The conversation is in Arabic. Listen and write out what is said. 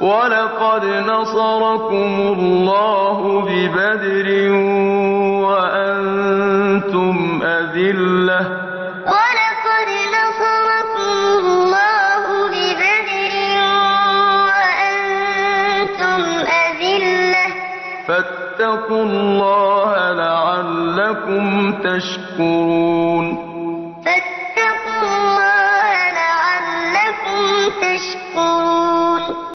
ولقد نصركم الله ببدر وأنتم أذلة ولقد نصركم الله ببدر وأنتم أذلة فاتقوا الله لعلكم تشكرون فاتقوا الله لعلكم تشكرون